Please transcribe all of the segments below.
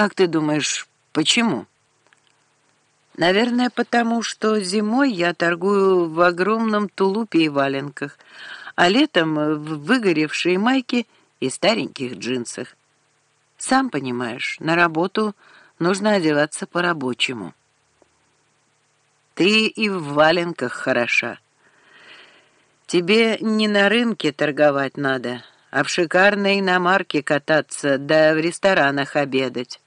Как ты думаешь, почему? Наверное, потому что зимой я торгую в огромном тулупе и валенках, а летом в выгоревшей майке и стареньких джинсах. Сам понимаешь, на работу нужно одеваться по-рабочему. Ты и в валенках хороша. Тебе не на рынке торговать надо, а в шикарной иномарке кататься, да в ресторанах обедать.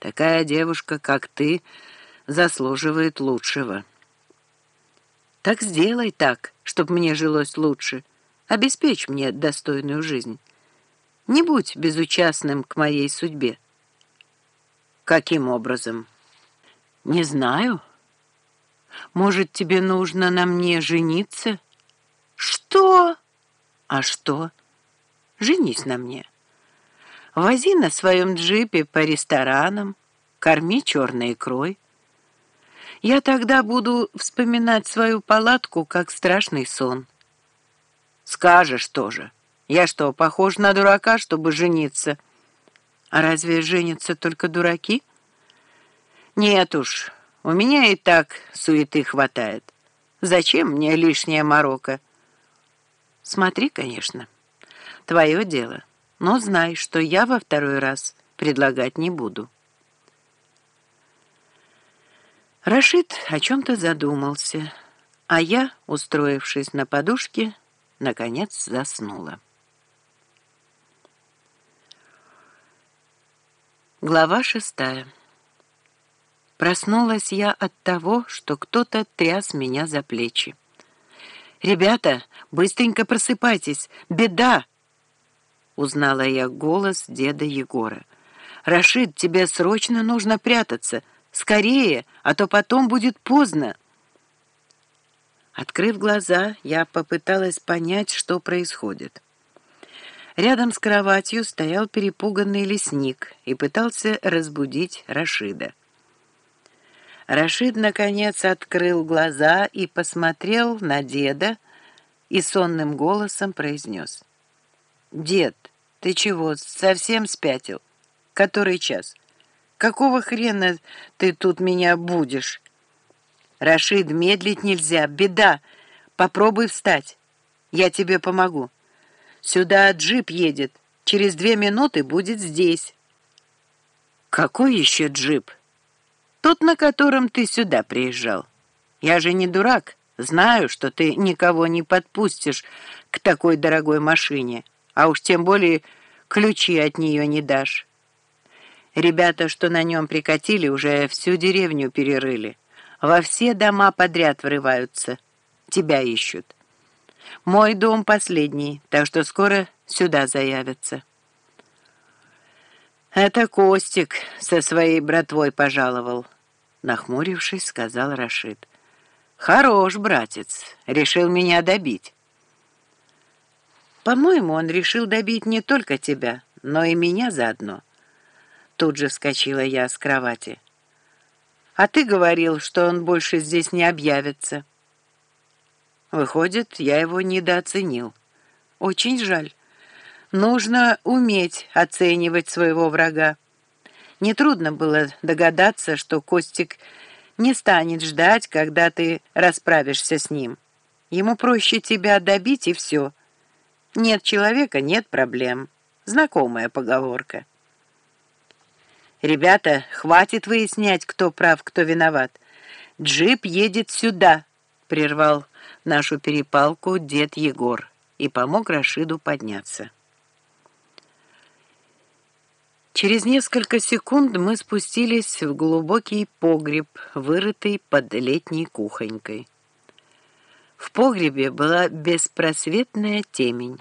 Такая девушка, как ты, заслуживает лучшего. Так сделай так, чтобы мне жилось лучше. Обеспечь мне достойную жизнь. Не будь безучастным к моей судьбе. Каким образом? Не знаю. Может, тебе нужно на мне жениться? Что? А что? Женись на мне. Вози на своем джипе по ресторанам, корми черной икрой. Я тогда буду вспоминать свою палатку, как страшный сон. Скажешь тоже. Я что, похож на дурака, чтобы жениться? А разве женятся только дураки? Нет уж, у меня и так суеты хватает. Зачем мне лишняя морока? Смотри, конечно, твое дело. Но знай, что я во второй раз предлагать не буду. Рашид о чем-то задумался, а я, устроившись на подушке, наконец заснула. Глава шестая. Проснулась я от того, что кто-то тряс меня за плечи. «Ребята, быстренько просыпайтесь! Беда!» Узнала я голос деда Егора. «Рашид, тебе срочно нужно прятаться! Скорее, а то потом будет поздно!» Открыв глаза, я попыталась понять, что происходит. Рядом с кроватью стоял перепуганный лесник и пытался разбудить Рашида. Рашид, наконец, открыл глаза и посмотрел на деда и сонным голосом произнес. «Дед, ты чего, совсем спятил? Который час? Какого хрена ты тут меня будешь?» «Рашид, медлить нельзя, беда. Попробуй встать. Я тебе помогу. Сюда джип едет. Через две минуты будет здесь». «Какой еще джип?» Тот, на котором ты сюда приезжал. Я же не дурак. Знаю, что ты никого не подпустишь к такой дорогой машине, а уж тем более ключи от нее не дашь. Ребята, что на нем прикатили, уже всю деревню перерыли. Во все дома подряд врываются. Тебя ищут. Мой дом последний, так что скоро сюда заявятся. «Это Костик со своей братвой пожаловал», — нахмурившись, сказал Рашид. «Хорош, братец, решил меня добить». «По-моему, он решил добить не только тебя, но и меня заодно». Тут же вскочила я с кровати. «А ты говорил, что он больше здесь не объявится». Выходит, я его недооценил. Очень жаль. Нужно уметь оценивать своего врага. Нетрудно было догадаться, что Костик не станет ждать, когда ты расправишься с ним. Ему проще тебя добить, и все. Нет человека — нет проблем. Знакомая поговорка. «Ребята, хватит выяснять, кто прав, кто виноват. Джип едет сюда», — прервал нашу перепалку дед Егор и помог Рашиду подняться. Через несколько секунд мы спустились в глубокий погреб, вырытый под летней кухонькой. В погребе была беспросветная темень.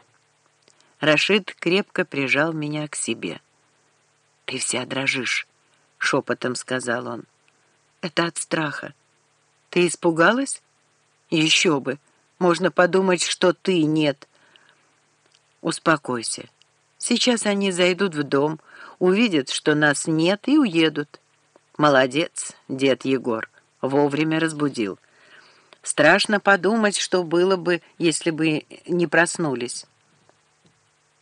Рашид крепко прижал меня к себе. «Ты вся дрожишь», — шепотом сказал он. «Это от страха. Ты испугалась? Еще бы. Можно подумать, что ты нет». «Успокойся. Сейчас они зайдут в дом, увидят, что нас нет, и уедут. Молодец, дед Егор, вовремя разбудил. Страшно подумать, что было бы, если бы не проснулись».